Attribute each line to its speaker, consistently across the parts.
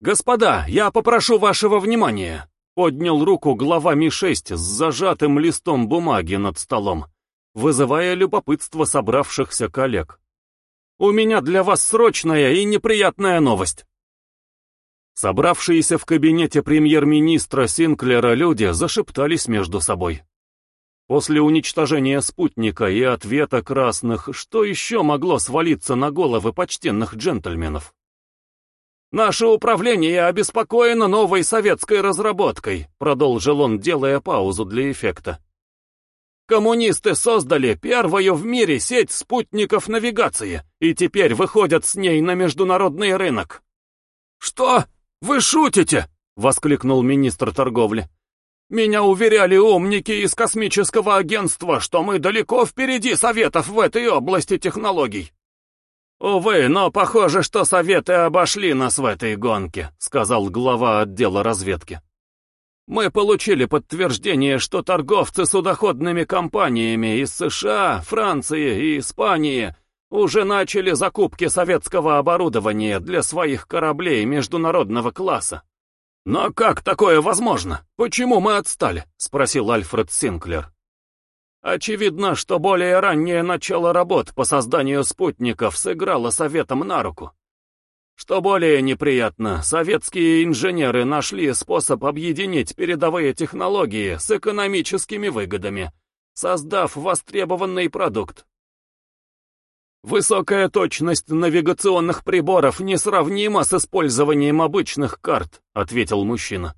Speaker 1: «Господа, я попрошу вашего внимания!» Поднял руку глава Ми-6 с зажатым листом бумаги над столом, вызывая любопытство собравшихся коллег. «У меня для вас срочная и неприятная новость!» Собравшиеся в кабинете премьер-министра Синклера люди зашептались между собой. После уничтожения спутника и ответа красных, что еще могло свалиться на головы почтенных джентльменов? «Наше управление обеспокоено новой советской разработкой», продолжил он, делая паузу для эффекта. Коммунисты создали первую в мире сеть спутников навигации и теперь выходят с ней на международный рынок. «Что? Вы шутите?» — воскликнул министр торговли. «Меня уверяли умники из космического агентства, что мы далеко впереди советов в этой области технологий». «Увы, но похоже, что Советы обошли нас в этой гонке», — сказал глава отдела разведки. «Мы получили подтверждение, что торговцы судоходными компаниями из США, Франции и Испании уже начали закупки советского оборудования для своих кораблей международного класса. «Но как такое возможно? Почему мы отстали?» — спросил Альфред Синклер. Очевидно, что более раннее начало работ по созданию спутников сыграло советом на руку. Что более неприятно, советские инженеры нашли способ объединить передовые технологии с экономическими выгодами, создав востребованный продукт. Высокая точность навигационных приборов несравнима с использованием обычных карт, ответил мужчина.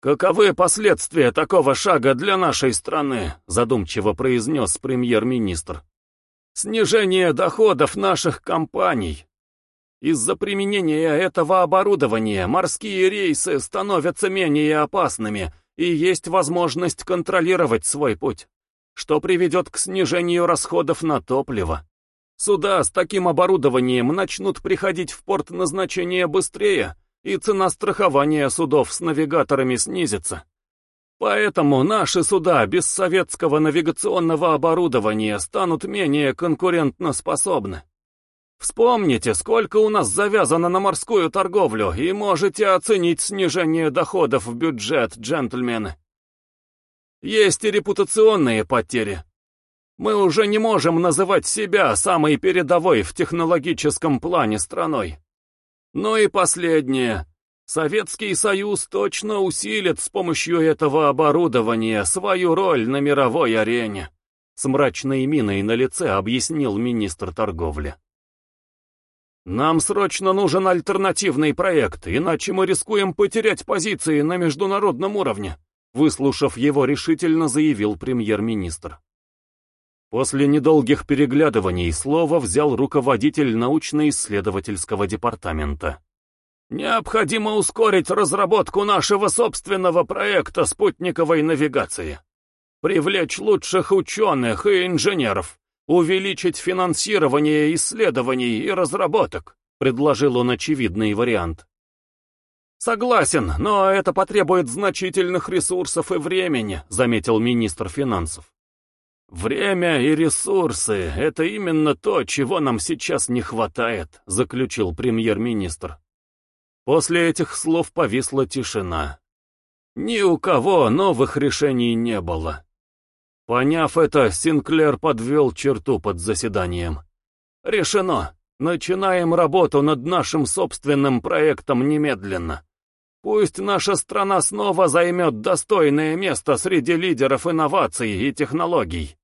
Speaker 1: «Каковы последствия такого шага для нашей страны?» задумчиво произнес премьер-министр. «Снижение доходов наших компаний. Из-за применения этого оборудования морские рейсы становятся менее опасными и есть возможность контролировать свой путь, что приведет к снижению расходов на топливо. Суда с таким оборудованием начнут приходить в порт назначения быстрее, и цена страхования судов с навигаторами снизится. Поэтому наши суда без советского навигационного оборудования станут менее конкурентноспособны. Вспомните, сколько у нас завязано на морскую торговлю, и можете оценить снижение доходов в бюджет, джентльмены. Есть и репутационные потери. Мы уже не можем называть себя самой передовой в технологическом плане страной. Ну и последнее. Советский Союз точно усилит с помощью этого оборудования свою роль на мировой арене. С мрачной миной на лице объяснил министр торговли. Нам срочно нужен альтернативный проект, иначе мы рискуем потерять позиции на международном уровне, выслушав его решительно заявил премьер-министр. После недолгих переглядываний слово взял руководитель научно-исследовательского департамента. «Необходимо ускорить разработку нашего собственного проекта спутниковой навигации, привлечь лучших ученых и инженеров, увеличить финансирование исследований и разработок», предложил он очевидный вариант. «Согласен, но это потребует значительных ресурсов и времени», заметил министр финансов. «Время и ресурсы — это именно то, чего нам сейчас не хватает», — заключил премьер-министр. После этих слов повисла тишина. Ни у кого новых решений не было. Поняв это, Синклер подвел черту под заседанием. «Решено. Начинаем работу над нашим собственным проектом немедленно. Пусть наша страна снова займет достойное место среди лидеров инноваций и технологий.